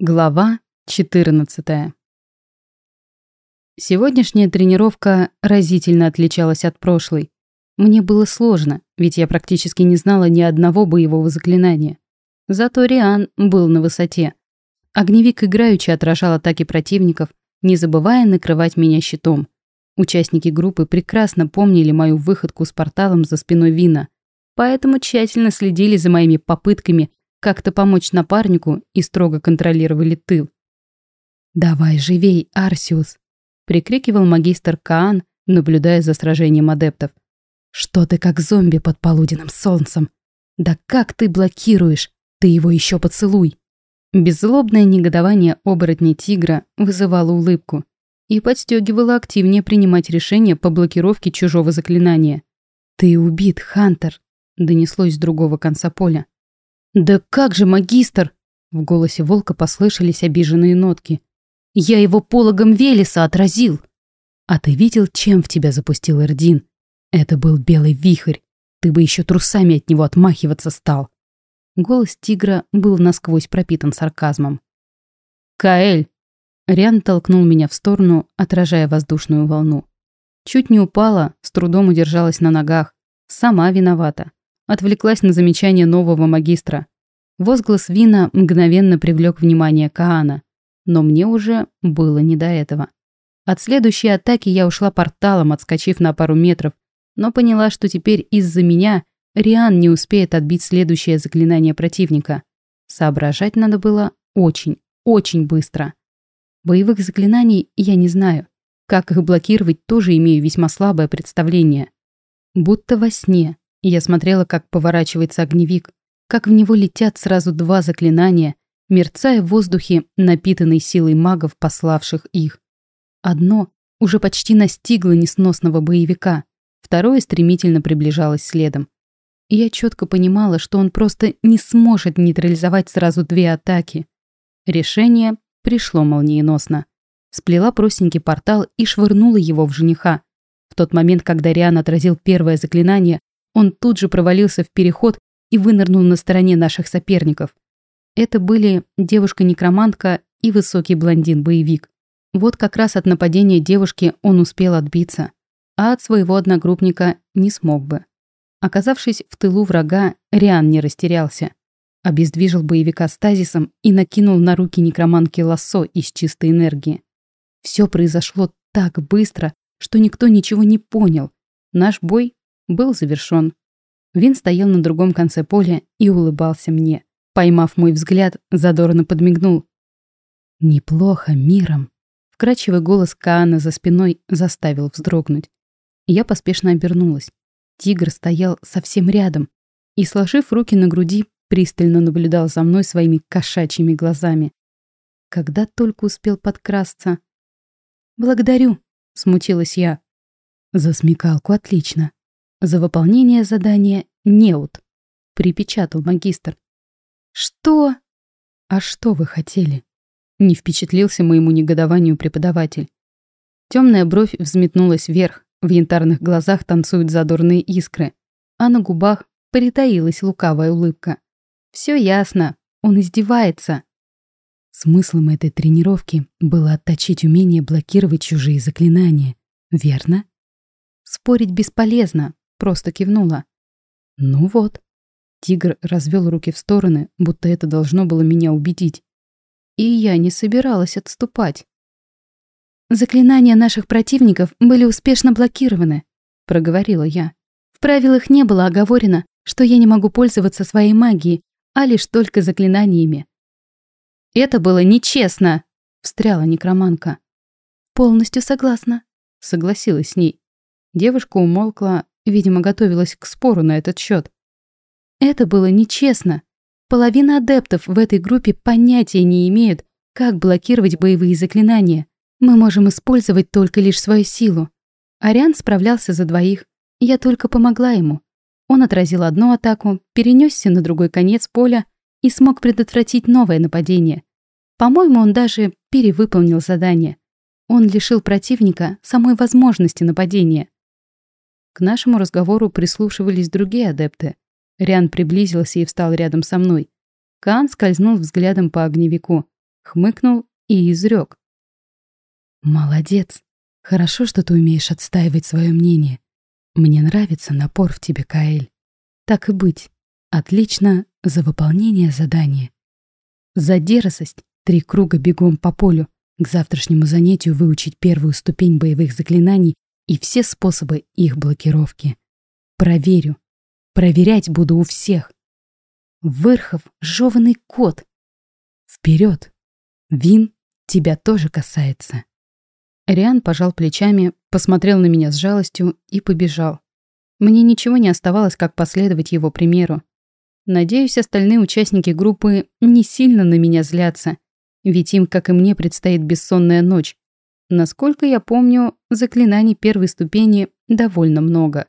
Глава 14. Сегодняшняя тренировка разительно отличалась от прошлой. Мне было сложно, ведь я практически не знала ни одного боевого заклинания. Зато Риан был на высоте. Огневик играючи отражал атаки противников, не забывая накрывать меня щитом. Участники группы прекрасно помнили мою выходку с порталом за спиной Вина, поэтому тщательно следили за моими попытками как-то помочь напарнику и строго контролировали тыл. «Давай живей, Арсиус!» — прикрикивал магистр Каан, наблюдая за сражением адептов. «Что ты как зомби под полуденным солнцем? Да как ты блокируешь? Ты его еще поцелуй!» Беззлобное негодование оборотня тигра вызывало улыбку и подстегивало активнее принимать решения по блокировке чужого заклинания. «Ты убит, Хантер!» — донеслось с другого конца поля. «Да как же, магистр!» В голосе волка послышались обиженные нотки. «Я его пологом Велеса отразил!» «А ты видел, чем в тебя запустил Эрдин? Это был белый вихрь. Ты бы еще трусами от него отмахиваться стал!» Голос тигра был насквозь пропитан сарказмом. «Каэль!» Риан толкнул меня в сторону, отражая воздушную волну. Чуть не упала, с трудом удержалась на ногах. Сама виновата. Отвлеклась на замечание нового магистра. Возглас Вина мгновенно привлек внимание Каана, но мне уже было не до этого. От следующей атаки я ушла порталом, отскочив на пару метров, но поняла, что теперь из-за меня Риан не успеет отбить следующее заклинание противника. Соображать надо было очень, очень быстро. Боевых заклинаний я не знаю. Как их блокировать, тоже имею весьма слабое представление. Будто во сне я смотрела, как поворачивается огневик, как в него летят сразу два заклинания, мерцая в воздухе, напитанной силой магов, пославших их. Одно уже почти настигло несносного боевика, второе стремительно приближалось следом. Я четко понимала, что он просто не сможет нейтрализовать сразу две атаки. Решение пришло молниеносно. Сплела простенький портал и швырнула его в жениха. В тот момент, когда Риан отразил первое заклинание, он тут же провалился в переход и вынырнул на стороне наших соперников. Это были девушка-некромантка и высокий блондин-боевик. Вот как раз от нападения девушки он успел отбиться, а от своего одногруппника не смог бы. Оказавшись в тылу врага, Риан не растерялся. Обездвижил боевика стазисом и накинул на руки некроманки лассо из чистой энергии. Все произошло так быстро, что никто ничего не понял. Наш бой был завершён. Вин стоял на другом конце поля и улыбался мне. Поймав мой взгляд, задорно подмигнул. «Неплохо, миром». Вкрачивый голос Каана за спиной заставил вздрогнуть. Я поспешно обернулась. Тигр стоял совсем рядом и, сложив руки на груди, пристально наблюдал за мной своими кошачьими глазами. Когда только успел подкрасться. «Благодарю», — смутилась я. «За смекалку отлично», за выполнение задания неут, припечатал магистр. Что? А что вы хотели? Не впечатлился моему негодованию преподаватель. Темная бровь взметнулась вверх, в янтарных глазах танцуют задорные искры, а на губах притаилась лукавая улыбка. Все ясно, он издевается. Смыслом этой тренировки было отточить умение блокировать чужие заклинания, верно? Спорить бесполезно, Просто кивнула. «Ну вот». Тигр развел руки в стороны, будто это должно было меня убедить. И я не собиралась отступать. «Заклинания наших противников были успешно блокированы», — проговорила я. «В правилах не было оговорено, что я не могу пользоваться своей магией, а лишь только заклинаниями». «Это было нечестно», — встряла некроманка. «Полностью согласна», — согласилась с ней. Девушка умолкла, Видимо, готовилась к спору на этот счет. Это было нечестно. Половина адептов в этой группе понятия не имеют, как блокировать боевые заклинания. Мы можем использовать только лишь свою силу. Ариан справлялся за двоих. Я только помогла ему. Он отразил одну атаку, перенесся на другой конец поля и смог предотвратить новое нападение. По-моему, он даже перевыполнил задание. Он лишил противника самой возможности нападения. К нашему разговору прислушивались другие адепты. Риан приблизился и встал рядом со мной. Каан скользнул взглядом по огневику. хмыкнул и изрек. «Молодец. Хорошо, что ты умеешь отстаивать свое мнение. Мне нравится напор в тебе, Каэль. Так и быть. Отлично за выполнение задания. За дерзость три круга бегом по полю, к завтрашнему занятию выучить первую ступень боевых заклинаний и все способы их блокировки. Проверю. Проверять буду у всех. Вырхов — жеванный кот. Вперед. Вин тебя тоже касается. Риан пожал плечами, посмотрел на меня с жалостью и побежал. Мне ничего не оставалось, как последовать его примеру. Надеюсь, остальные участники группы не сильно на меня злятся, ведь им, как и мне, предстоит бессонная ночь. Насколько я помню, заклинаний первой ступени довольно много.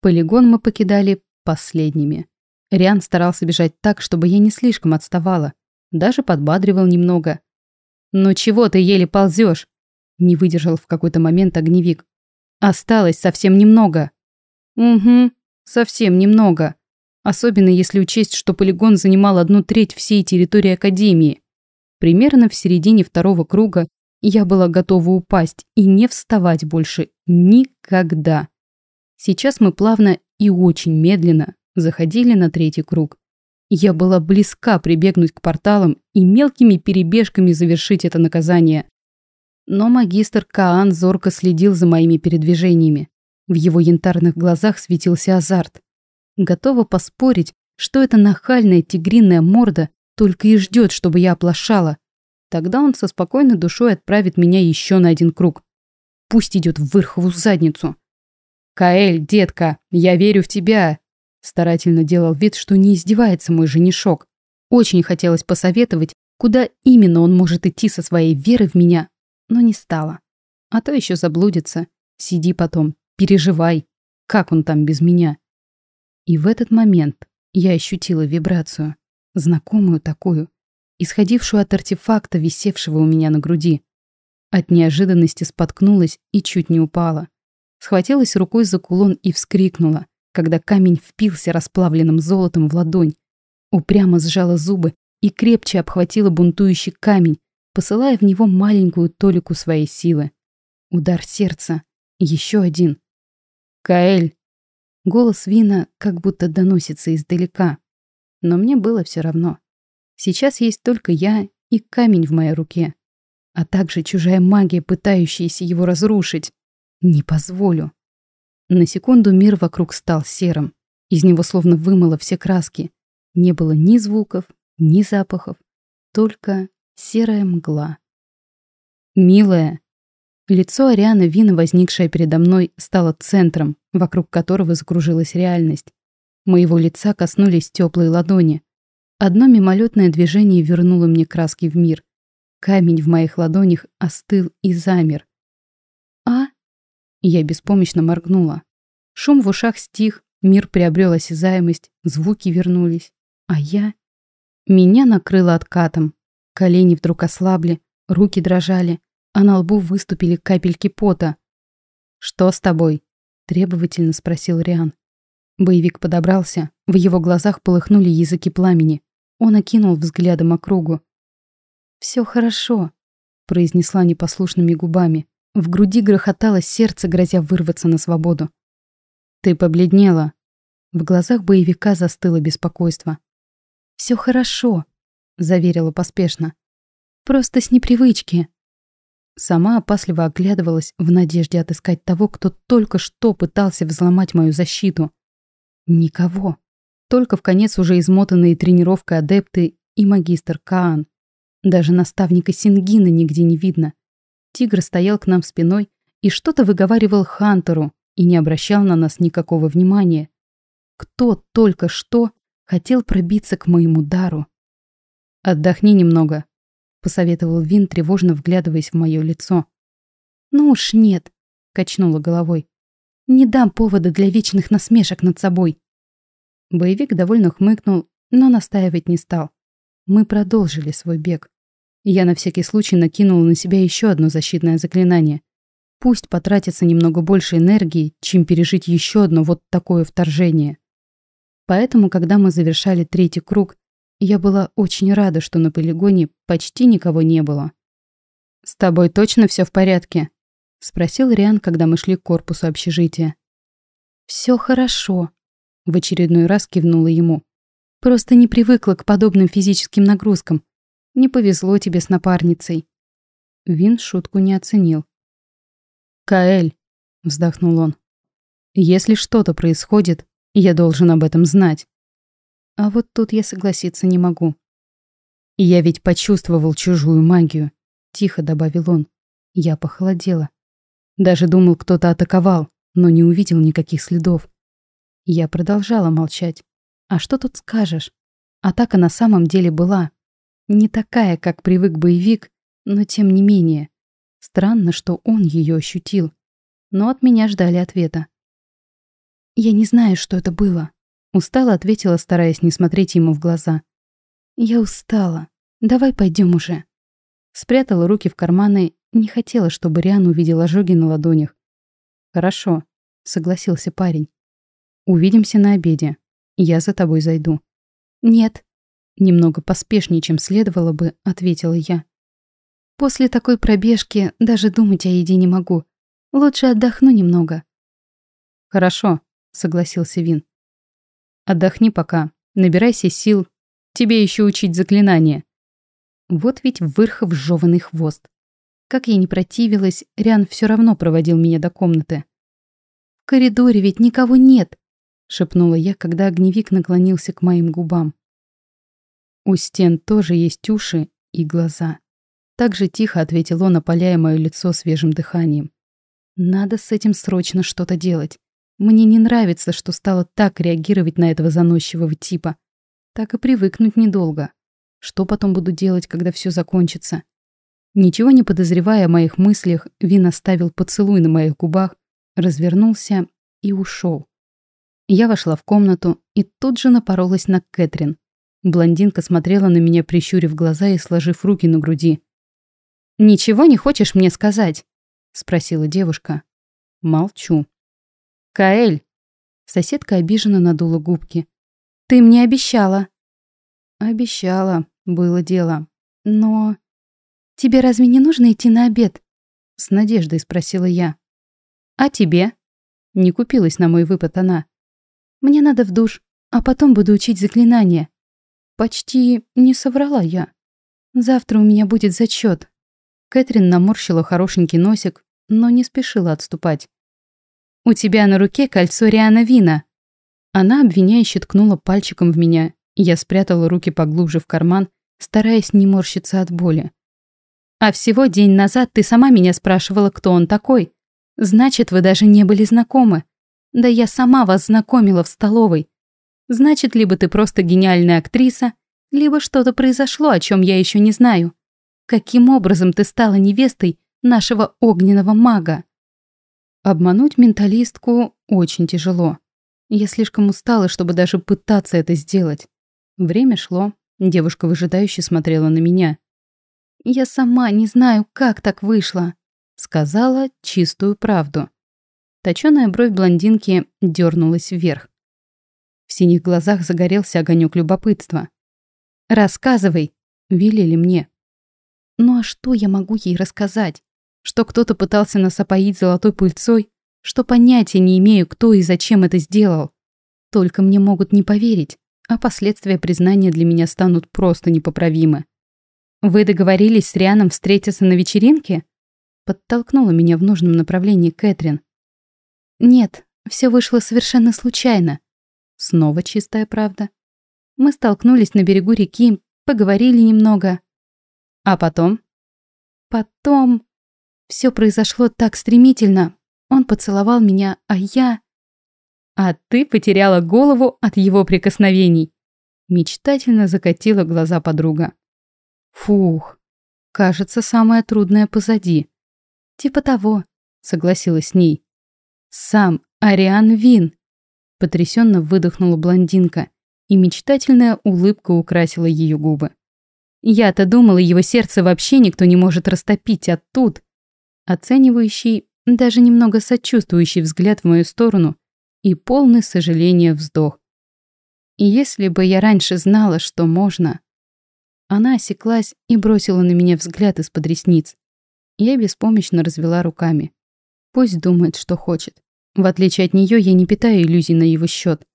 Полигон мы покидали последними. Риан старался бежать так, чтобы я не слишком отставала. Даже подбадривал немного. «Ну чего ты еле ползешь? Не выдержал в какой-то момент огневик. «Осталось совсем немного». «Угу, совсем немного. Особенно если учесть, что полигон занимал одну треть всей территории Академии. Примерно в середине второго круга я была готова упасть и не вставать больше никогда. Сейчас мы плавно и очень медленно заходили на третий круг. Я была близка прибегнуть к порталам и мелкими перебежками завершить это наказание. Но магистр Каан зорко следил за моими передвижениями. В его янтарных глазах светился азарт. Готова поспорить, что эта нахальная тигриная морда только и ждет, чтобы я оплошала. Тогда он со спокойной душой отправит меня еще на один круг. Пусть идет в Вырхову задницу. «Каэль, детка, я верю в тебя!» Старательно делал вид, что не издевается мой женишок. Очень хотелось посоветовать, куда именно он может идти со своей верой в меня, но не стала. А то еще заблудится. Сиди потом, переживай, как он там без меня. И в этот момент я ощутила вибрацию, знакомую такую, исходившую от артефакта, висевшего у меня на груди. От неожиданности споткнулась и чуть не упала. Схватилась рукой за кулон и вскрикнула, когда камень впился расплавленным золотом в ладонь. Упрямо сжала зубы и крепче обхватила бунтующий камень, посылая в него маленькую толику своей силы. Удар сердца. Еще один. «Каэль!» Голос Вина как будто доносится издалека. Но мне было все равно. Сейчас есть только я и камень в моей руке. А также чужая магия, пытающаяся его разрушить. Не позволю. На секунду мир вокруг стал серым. Из него словно вымыло все краски. Не было ни звуков, ни запахов. Только серая мгла. «Милая!» Лицо Арианы Вина, возникшее передо мной, стало центром, вокруг которого закружилась реальность. Моего лица коснулись теплые ладони. Одно мимолетное движение вернуло мне краски в мир. Камень в моих ладонях остыл и замер. «А?» Я беспомощно моргнула. Шум в ушах стих, мир приобрел осязаемость, звуки вернулись. А я... Меня накрыло откатом, Колени вдруг ослабли, руки дрожали, а на лбу выступили капельки пота. «Что с тобой?» – требовательно спросил Риан. Боевик подобрался, в его глазах полыхнули языки пламени. Он окинул взглядом округу. «Все хорошо», – произнесла непослушными губами. В груди грохотало сердце, грозя вырваться на свободу. «Ты побледнела». В глазах боевика застыло беспокойство. «Все хорошо», заверила поспешно. Просто с непривычки. Сама опасливо оглядывалась в надежде отыскать того, кто только что пытался взломать мою защиту. Никого. Только в конец уже измотанные тренировкой адепты и магистр Каан. Даже наставника Сингина нигде не видно. Тигр стоял к нам спиной и что-то выговаривал Хантеру и не обращал на нас никакого внимания. Кто только что хотел пробиться к моему дару? «Отдохни немного», — посоветовал Вин, тревожно вглядываясь в мое лицо. «Ну уж нет», — качнула головой. «Не дам повода для вечных насмешек над собой». Боевик довольно хмыкнул, но настаивать не стал. Мы продолжили свой бег. Я на всякий случай накинула на себя еще одно защитное заклинание. Пусть потратится немного больше энергии, чем пережить еще одно вот такое вторжение. Поэтому, когда мы завершали третий круг, Я была очень рада, что на полигоне почти никого не было. «С тобой точно все в порядке?» — спросил Риан, когда мы шли к корпусу общежития. Все хорошо», — в очередной раз кивнула ему. «Просто не привыкла к подобным физическим нагрузкам. Не повезло тебе с напарницей». Вин шутку не оценил. «Каэль», — вздохнул он, — «если что-то происходит, я должен об этом знать». А вот тут я согласиться не могу. «Я ведь почувствовал чужую магию», — тихо добавил он. Я похолодела. Даже думал, кто-то атаковал, но не увидел никаких следов. Я продолжала молчать. А что тут скажешь? Атака на самом деле была. Не такая, как привык боевик, но тем не менее. Странно, что он ее ощутил. Но от меня ждали ответа. «Я не знаю, что это было», — устало ответила, стараясь не смотреть ему в глаза. «Я устала. Давай пойдем уже». Спрятала руки в карманы, не хотела, чтобы Риан увидел ожоги на ладонях. «Хорошо», — согласился парень. «Увидимся на обеде. Я за тобой зайду». «Нет», — немного поспешнее, чем следовало бы, ответила я. «После такой пробежки даже думать о еде не могу. Лучше отдохну немного». «Хорошо», — согласился Вин. «Отдохни пока, набирайся сил. Тебе еще учить заклинания». Вот ведь вырхов жёванный хвост. Как я не противилась, Риан все равно проводил меня до комнаты. «В коридоре ведь никого нет», — шепнула я, когда огневик наклонился к моим губам. «У стен тоже есть уши и глаза». Так же тихо ответил он, опаляя мое лицо свежим дыханием. «Надо с этим срочно что-то делать. Мне не нравится, что стало так реагировать на этого заносчивого типа. Так и привыкнуть недолго. Что потом буду делать, когда все закончится?» Ничего не подозревая о моих мыслях, Вин оставил поцелуй на моих губах, развернулся и ушел. Я вошла в комнату и тут же напоролась на Кэтрин. Блондинка смотрела на меня, прищурив глаза и сложив руки на груди. «Ничего не хочешь мне сказать?» — спросила девушка. Молчу. «Каэль!» Соседка обиженно надула губки. «Ты мне обещала!» «Обещала, было дело. Но...» «Тебе разве не нужно идти на обед?» С надеждой спросила я. «А тебе?» Не купилась на мой выпад она. «Мне надо в душ, а потом буду учить заклинания». Почти не соврала я. «Завтра у меня будет зачет. Кэтрин наморщила хорошенький носик, но не спешила отступать. «У тебя на руке кольцо Риана Вина». Она обвиняюще ткнула пальчиком в меня. Я спрятала руки поглубже в карман, стараясь не морщиться от боли. А всего день назад ты сама меня спрашивала, кто он такой. Значит, вы даже не были знакомы. Да я сама вас знакомила в столовой. Значит, либо ты просто гениальная актриса, либо что-то произошло, о чем я еще не знаю. Каким образом ты стала невестой нашего огненного мага? Обмануть менталистку очень тяжело. Я слишком устала, чтобы даже пытаться это сделать. Время шло. Девушка выжидающе смотрела на меня. «Я сама не знаю, как так вышло», — сказала чистую правду. Точёная бровь блондинки дернулась вверх. В синих глазах загорелся огонек любопытства. «Рассказывай», — велели мне. «Ну а что я могу ей рассказать? Что кто-то пытался нас опоить золотой пыльцой? Что понятия не имею, кто и зачем это сделал? Только мне могут не поверить, а последствия признания для меня станут просто непоправимы. «Вы договорились с Рианом встретиться на вечеринке?» Подтолкнула меня в нужном направлении Кэтрин. «Нет, все вышло совершенно случайно». Снова чистая правда. Мы столкнулись на берегу реки, поговорили немного. А потом? Потом... Все произошло так стремительно. Он поцеловал меня, а я... А ты потеряла голову от его прикосновений. Мечтательно закатила глаза подруга. Фух, кажется, самое трудное позади. Типа того, согласилась с ней. Сам Ариан Вин. Потрясенно выдохнула блондинка, и мечтательная улыбка украсила ее губы. Я-то думала, его сердце вообще никто не может растопить, а тут... Оценивающий, даже немного сочувствующий взгляд в мою сторону и полный сожаления вздох. Если бы я раньше знала, что можно... Она осеклась и бросила на меня взгляд из-под ресниц. Я беспомощно развела руками. Пусть думает, что хочет. В отличие от нее, я не питаю иллюзий на его счет.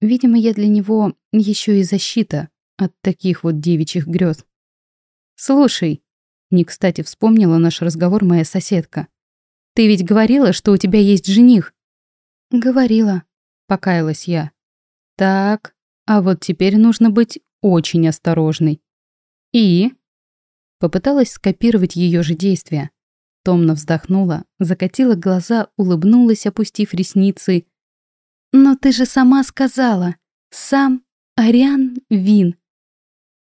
Видимо, я для него еще и защита от таких вот девичьих грез. «Слушай», — не кстати вспомнила наш разговор моя соседка. «Ты ведь говорила, что у тебя есть жених?» «Говорила», — покаялась я. «Так, а вот теперь нужно быть очень осторожной». «И?» Попыталась скопировать ее же действия. Томно вздохнула, закатила глаза, улыбнулась, опустив ресницы. «Но ты же сама сказала. Сам Ариан Вин.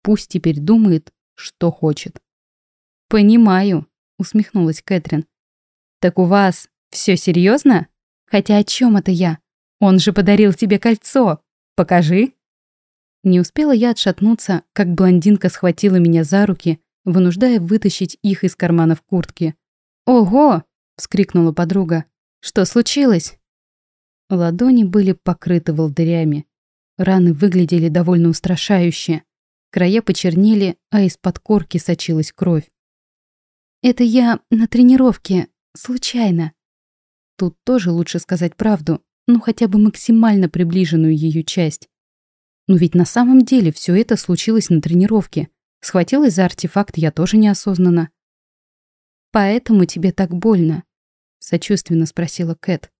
Пусть теперь думает, что хочет». «Понимаю», — усмехнулась Кэтрин. «Так у вас все серьезно? Хотя о чем это я? Он же подарил тебе кольцо. Покажи». Не успела я отшатнуться, как блондинка схватила меня за руки, вынуждая вытащить их из карманов куртки. «Ого!» — вскрикнула подруга. «Что случилось?» Ладони были покрыты волдырями. Раны выглядели довольно устрашающе. Края почернели, а из-под корки сочилась кровь. «Это я на тренировке, случайно». Тут тоже лучше сказать правду, ну хотя бы максимально приближенную ее часть. Но ведь на самом деле все это случилось на тренировке. Схватилась за артефакт я тоже неосознанно. «Поэтому тебе так больно?» — сочувственно спросила Кэт.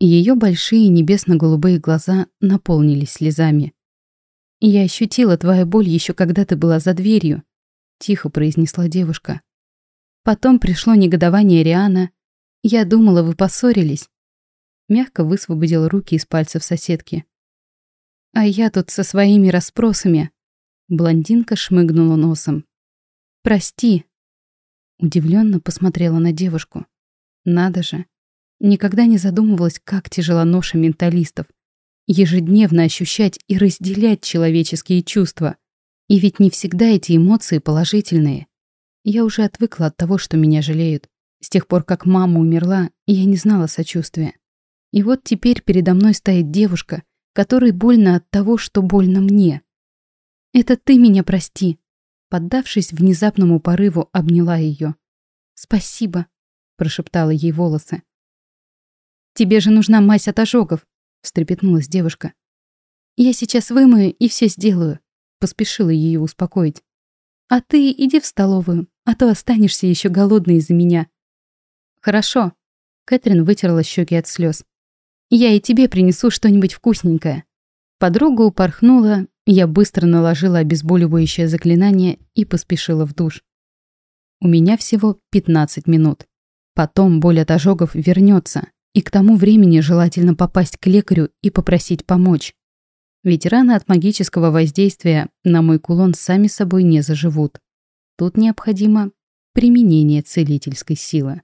Ее большие небесно-голубые глаза наполнились слезами. «Я ощутила твою боль еще когда ты была за дверью», — тихо произнесла девушка. Потом пришло негодование Риана. Я думала, вы поссорились. Мягко высвободила руки из пальцев соседки. А я тут со своими расспросами. Блондинка шмыгнула носом. «Прости». Удивленно посмотрела на девушку. Надо же. Никогда не задумывалась, как тяжела ноша менталистов. Ежедневно ощущать и разделять человеческие чувства. И ведь не всегда эти эмоции положительные. Я уже отвыкла от того, что меня жалеют. С тех пор, как мама умерла, я не знала сочувствия. И вот теперь передо мной стоит девушка, которой больно от того, что больно мне. Это ты меня прости. Поддавшись внезапному порыву, обняла ее. Спасибо, прошептала ей волосы. Тебе же нужна мазь от ожогов, встрепетнулась девушка. Я сейчас вымою и все сделаю, поспешила ее успокоить. А ты иди в столовую, а то останешься еще голодной из-за меня. Хорошо. Кэтрин вытерла щеки от слез. Я и тебе принесу что-нибудь вкусненькое. Подруга упорхнула, я быстро наложила обезболивающее заклинание и поспешила в душ. У меня всего 15 минут. Потом боль от ожогов вернется, и к тому времени желательно попасть к лекарю и попросить помочь. Ведь раны от магического воздействия на мой кулон сами собой не заживут. Тут необходимо применение целительской силы.